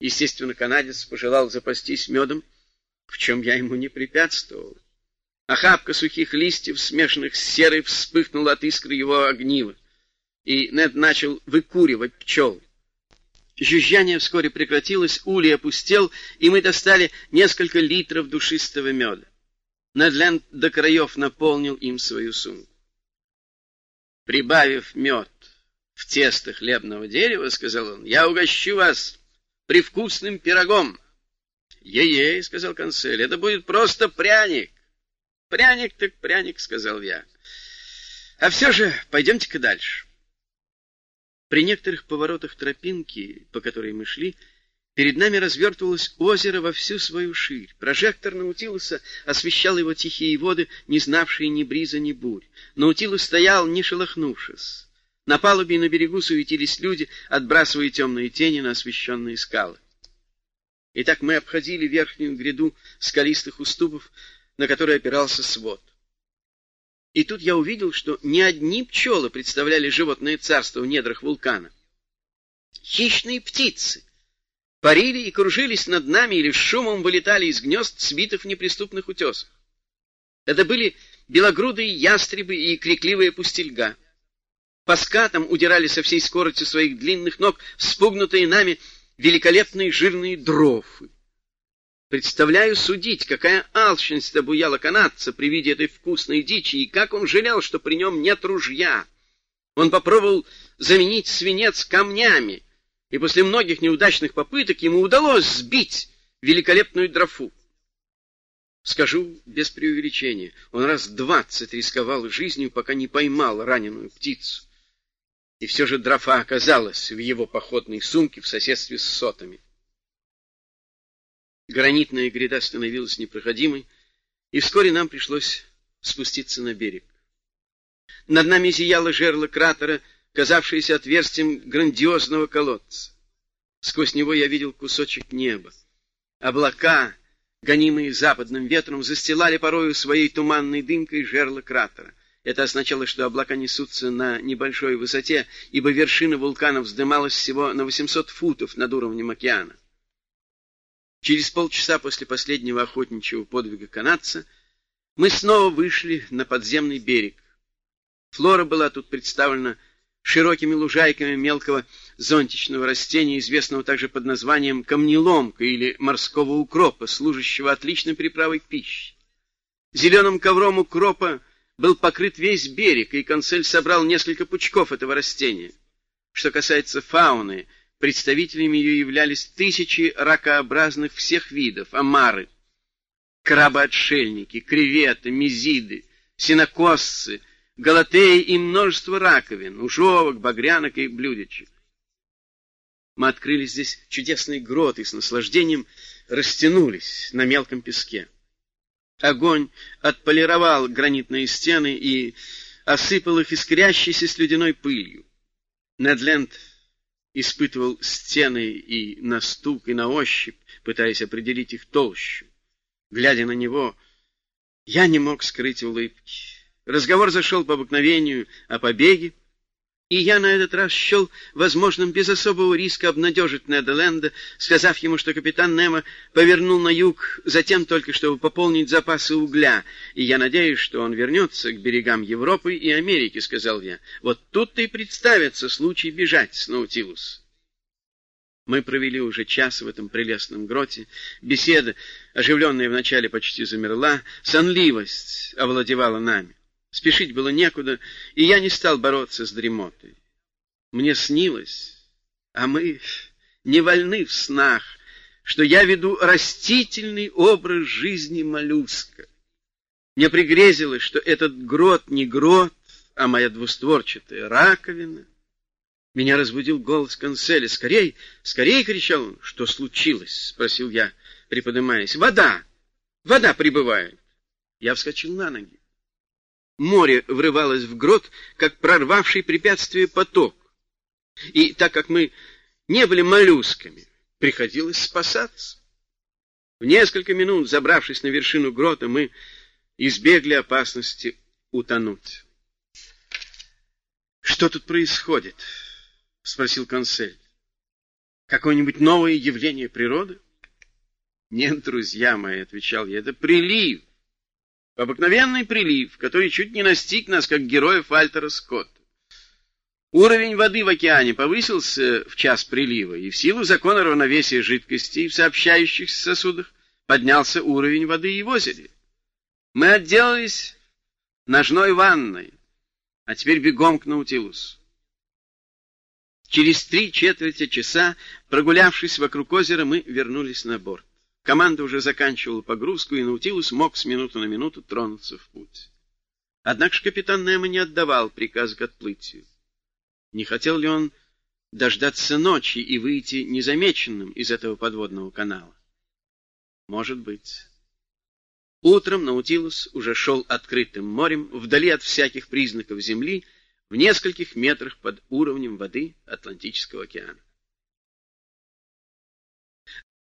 Естественно, канадец пожелал запастись медом, в чем я ему не препятствовал. Охапка сухих листьев, смешанных с серой, вспыхнула от искры его огнива, и Нед начал выкуривать пчел. Жужжание вскоре прекратилось, улей опустел, и мы достали несколько литров душистого меда. Недленд до краев наполнил им свою сумку. Прибавив мед в тесто хлебного дерева, — сказал он, — я угощу вас привкусным пирогом. Е-ей, — сказал консель, — это будет просто пряник. Пряник так пряник, — сказал я. А все же пойдемте-ка дальше. При некоторых поворотах тропинки, по которой мы шли, перед нами развертывалось озеро во всю свою ширь. Прожектор Наутилуса освещал его тихие воды, не знавшие ни бриза, ни бурь. Наутилус стоял, не шелохнувшись. На палубе и на берегу суетились люди, отбрасывая темные тени на освещенные скалы. Итак, мы обходили верхнюю гряду скалистых уступов, на которые опирался свод. И тут я увидел, что не одни пчелы представляли животное царство в недрах вулкана. Хищные птицы парили и кружились над нами или шумом вылетали из гнезд, свитых в неприступных утесах. Это были белогрудые ястребы и крикливые пустельга. По скатам удирали со всей скоростью своих длинных ног вспугнутые нами великолепные жирные дрофы. Представляю судить, какая алчность обуяла канадца при виде этой вкусной дичи, и как он жалел, что при нем нет ружья. Он попробовал заменить свинец камнями, и после многих неудачных попыток ему удалось сбить великолепную дрофу. Скажу без преувеличения, он раз двадцать рисковал жизнью, пока не поймал раненую птицу. И все же дрофа оказалась в его походной сумке в соседстве с сотами. Гранитная гряда становилась непроходимой, и вскоре нам пришлось спуститься на берег. Над нами зияло жерло кратера, казавшееся отверстием грандиозного колодца. Сквозь него я видел кусочек неба. Облака, гонимые западным ветром, застилали порою своей туманной дымкой жерло кратера. Это означало, что облака несутся на небольшой высоте, ибо вершина вулкана вздымалась всего на 800 футов над уровнем океана. Через полчаса после последнего охотничьего подвига канадца мы снова вышли на подземный берег. Флора была тут представлена широкими лужайками мелкого зонтичного растения, известного также под названием камнеломка или морского укропа, служащего отличной приправой к пище. Зеленым ковром укропа был покрыт весь берег, и консель собрал несколько пучков этого растения. Что касается фауны, Представителями ее являлись тысячи ракообразных всех видов, омары, крабы-отшельники, креветы, мезиды, синокосцы, галатеи и множество раковин, ужовок, багрянок и блюдечек. Мы открыли здесь чудесный грот и с наслаждением растянулись на мелком песке. Огонь отполировал гранитные стены и осыпал их искрящейся слюдяной пылью. Недленд испытывал стены и на стук, и на ощупь, пытаясь определить их толщу. Глядя на него, я не мог скрыть улыбки. Разговор зашел по обыкновению о побеге, и я на этот раз счел возможным без особого риска обнадежить Неда сказав ему, что капитан Немо повернул на юг затем только, чтобы пополнить запасы угля, и я надеюсь, что он вернется к берегам Европы и Америки, — сказал я. Вот тут-то и представится случай бежать с Наутилус. Мы провели уже час в этом прелестном гроте. Беседа, оживленная вначале, почти замерла. Сонливость овладевала нами. Спешить было некуда, и я не стал бороться с дремотой. Мне снилось, а мы не вольны в снах, что я веду растительный образ жизни моллюска. Мне пригрезилось, что этот грот не грот, а моя двустворчатая раковина. Меня разбудил голос канцеля. «Скорей! Скорей!» — кричал он. «Что случилось?» — спросил я, приподнимаясь. «Вода! Вода прибывает!» Я вскочил на ноги. Море врывалось в грот, как прорвавший препятствие поток. И так как мы не были моллюсками, приходилось спасаться. В несколько минут, забравшись на вершину грота, мы избегли опасности утонуть. — Что тут происходит? — спросил консель. Какое-нибудь новое явление природы? Нет, друзья мои, отвечал я, это прилив. Обыкновенный прилив, который чуть не настиг нас, как героев Альтера Скотта. Уровень воды в океане повысился в час прилива, и в силу закона равновесия жидкостей в сообщающихся сосудах поднялся уровень воды и в озере. Мы отделались ножной ванной, а теперь бегом к Наутилусу. Через три четверти часа, прогулявшись вокруг озера, мы вернулись на борт. Команда уже заканчивала погрузку, и Наутилус мог с минуты на минуту тронуться в путь. Однако же капитан Немо не отдавал приказ к отплытию. Не хотел ли он дождаться ночи и выйти незамеченным из этого подводного канала? Может быть. Утром Наутилус уже шел открытым морем, вдали от всяких признаков земли, в нескольких метрах под уровнем воды Атлантического океана.